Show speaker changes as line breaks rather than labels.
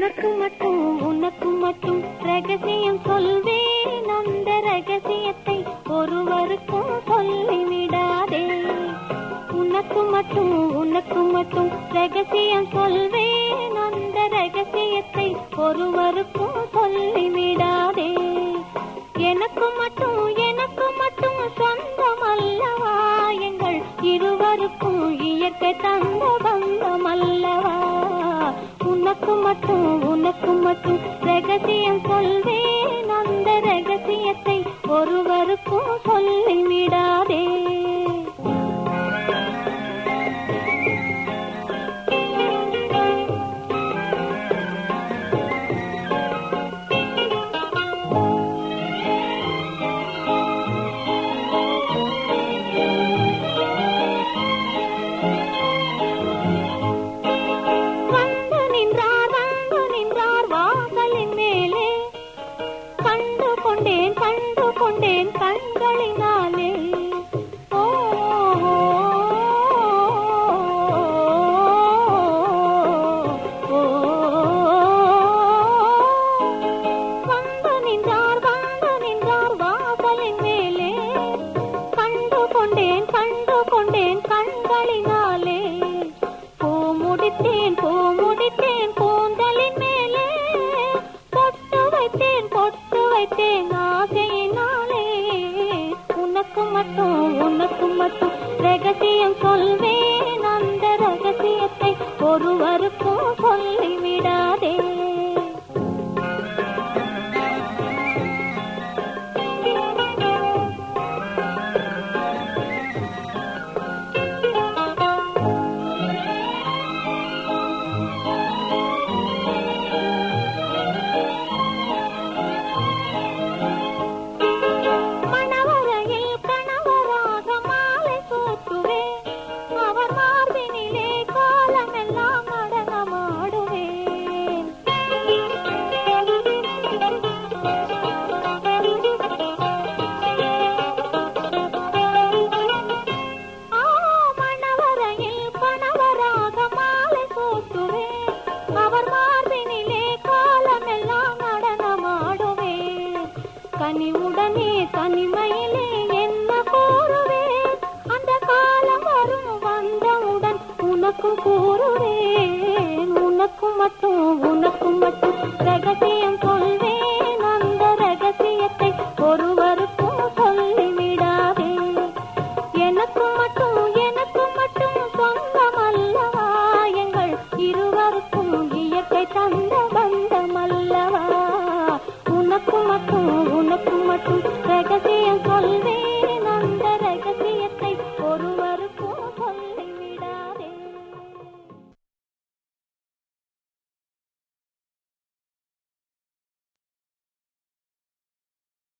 உனக்கு மட்டும் உனக்கு மட்டும் ரகசியம் சொல்வேன். அந்த ரகசியத்தை ஒருவருக்கும் சொல்லிவிடாதே. உனக்கு மட்டும் உனக்கு மட்டும் ரகசியம் சொல்வேன். அந்த ரகசியத்தை ஒருவருக்கும் சொல்லிவிடாதே. எனக்கு மட்டும் எனக்கு மட்டும் சொந்தம் அல்லவா எங்கள் இருவருக்கும் இயற்கை தந்த பந்தம் அல்லவா உனக்கு மட்டும் உனக்கு மட்டும் ரகசியம் சொல்வேன். அந்த ரகசியத்தை ஒருவர் கண்டு கொண்டேன் கண்டு கொண்டேன் கண்களினாலே கண்களினாலே பூ முடித்தேன் பூ முடித்தேன் வைத்தேன் ஆசையினாலே. உனக்கு மட்டும் உனக்கு மட்டும் ரகசியம் சொல்வேன். உனக்கு மட்டும் உனக்கு மட்டும் ரகசியம்